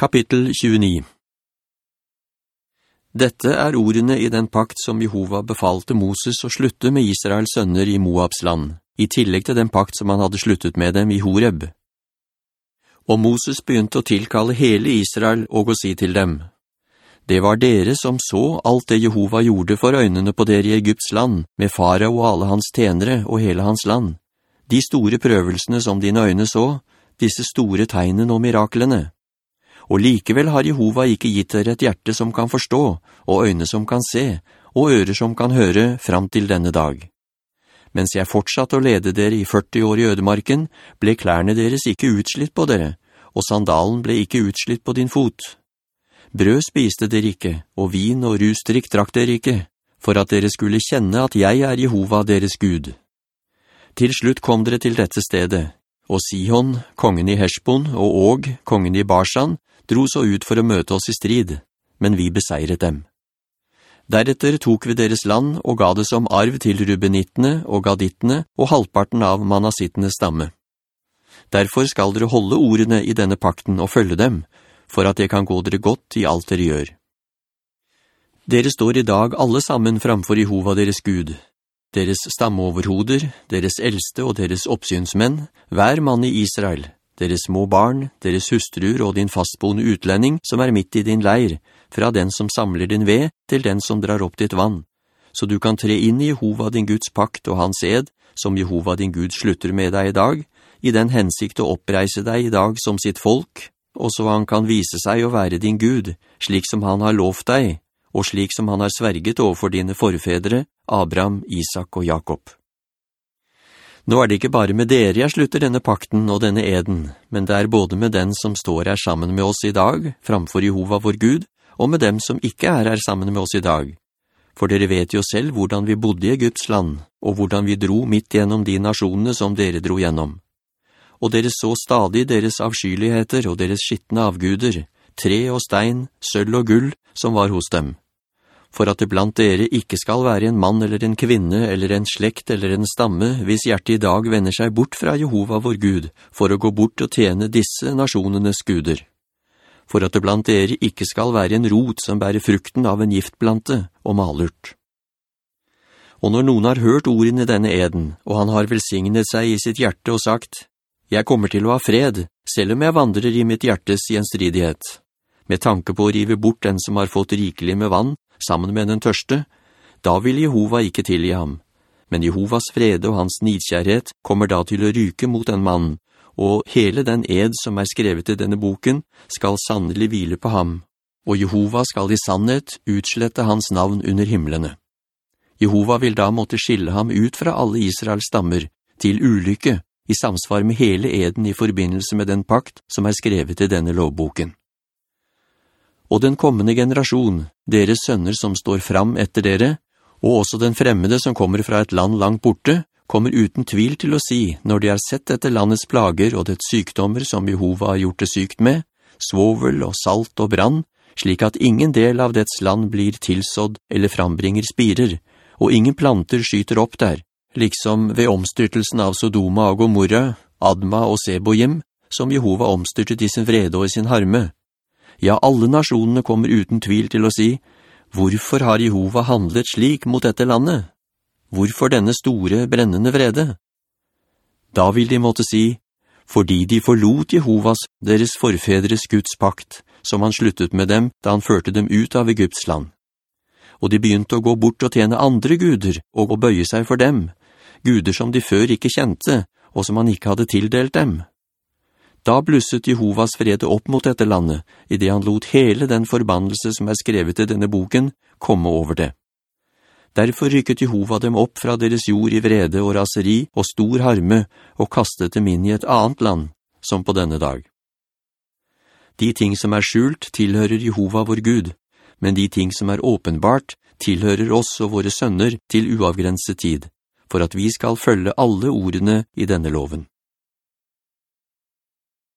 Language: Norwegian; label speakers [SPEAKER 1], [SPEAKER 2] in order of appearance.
[SPEAKER 1] Kapittel 29 Dette er ordene i den pakt som Jehova befalte Moses å slutte med Israels sønner i Moabs land, i tillegg til den pakt som han hadde sluttet med dem i Horeb. Og Moses begynte å tilkalle hele Israel og å si til dem, «Det var dere som så alt det Jehova gjorde for øynene på dere i Egypts land, med fara og alle hans tenere og hele hans land. De store prøvelsene som dine øyne så, disse store tegnene og miraklene.» Og likevel har Jehova ikke gitt dere et hjerte som kan forstå, og øyne som kan se, og ører som kan høre fram til denne dag. Mens jeg fortsatte å lede dere i 40 år i ødemarken, ble klærne deres ikke utslitt på dere, og sandalen ble ikke utslitt på din fot. Brød spiste dere ikke, og vin og rusdrikk drakk dere ikke, for at dere skulle kjenne at jeg er Jehova deres Gud. Til slutt kom dere til dette stedet, og Sihon, kongen i Heshbon, og Og, kongen i Barsan, dro så ut for å møte oss i strid, men vi beseiret dem. Deretter tok vi deres land og ga det som arv til rubenittene og gadittene og halvparten av manasittenes stamme. Derfor skal dere holde ordene i denne pakten og følge dem, for at det kan gå dere godt i alt dere gjør. Dere står i dag alle sammen framfor Jehova deres Gud, deres stammeoverhoder, deres eldste og deres oppsynsmenn, hver mann i Israel, deres små barn, deres hustruer og din fastboende utlending som er midt i din leir, fra den som samler din ved til den som drar opp ditt vann, så du kan tre inn i Jehova din Guds pakt og hans ed, som Jehova din Gud slutter med deg i dag, i den hensikt å oppreise deg i dag som sitt folk, og så han kan vise seg å være din Gud, slik som han har lovt deg, og slik som han har sverget overfor dine forfedre, Abraham, Isak og Jakob. Nå er det ikke bare med dere jeg slutter denne pakten og denne eden, men det er både med den som står her sammen med oss i dag, framfor Jehova vår Gud, og med dem som ikke er her sammen med oss i dag. For dere vet jo selv hvordan vi bodde i Egypts land, og hvordan vi dro midt gjennom de nasjonene som dere dro gjennom. Og dere så stadig deres avskyligheter og deres skittende avguder, tre og stein, sølv og gull, som var hos dem for at det blant dere ikke skal være en mann eller en kvinne eller en slekt eller en stamme, hvis hjertet i dag vender seg bort fra Jehova vår Gud, for å gå bort og tjene disse nasjonenes guder. For at det blant dere ikke skal være en rot som bærer frukten av en giftplante og malurt. Og når noen har hørt ordene denne eden, og han har velsignet seg i sitt hjerte og sagt, «Jeg kommer til å ha fred, selv om jeg vandrer i mitt hjertes gjenstridighet», med tanke på å rive bort den som har fått rikelig med vann, sammen med den tørste, da vil Jehova ikke tilgi ham. Men Jehovas frede og hans nidkjærhet kommer da til å ryke mot en mann, og hele den ed som er skrevet i denne boken skal sannelig hvile på ham, og Jehova skal i sannhet utslette hans navn under himmelene. Jehova vil da måtte skille ham ut fra alle Israels stammer, til ulykke, i samsvar med hele eden i forbindelse med den pakt som er skrevet i denne lovboken og den kommende generasjon, deres sønner som står fram etter dere, og også den fremmede som kommer fra et land langt borte, kommer uten tvil til å si, når de har sett etter landets plager og dets sykdommer som Jehova har gjort det sykt med, svovel og salt og brann, slik at ingen del av dets land blir tilsådd eller frambringer spirer, og ingen planter skyter opp der, liksom ved omstyrtelsen av Sodoma og Gomorra, Adma og Seboim, som Jehova omstyrtet i sin vrede og i sin harme, ja, alle nasjonene kommer uten tvil til å si, «Hvorfor har Jehova handlet slik mot dette landet? Hvorfor denne store, brennende vrede?» Da vil de måtte si, «Fordi de forlot Jehovas, deres forfedres Guds pakt, som han sluttet med dem da han førte dem ut av Egypts land. Og de begynte å gå bort og tjene andre guder, og å bøye seg for dem, guder som de før ikke kjente, og som han ikke hadde tildelt dem.» Da blusset Jehovas frede opp mot dette landet, i det han lot hele den forbannelse som er skrevet i denne boken, komme over det. Derfor rykket Jehova dem opp fra deres jord i vrede og raseri og stor harme, og kastet dem inn i et annet land, som på denne dag. De ting som er skjult tilhører Jehova vår Gud, men de ting som er åpenbart tilhører oss og våre sønner til uavgrenset tid, for at vi skal følge alle ordene i denne loven.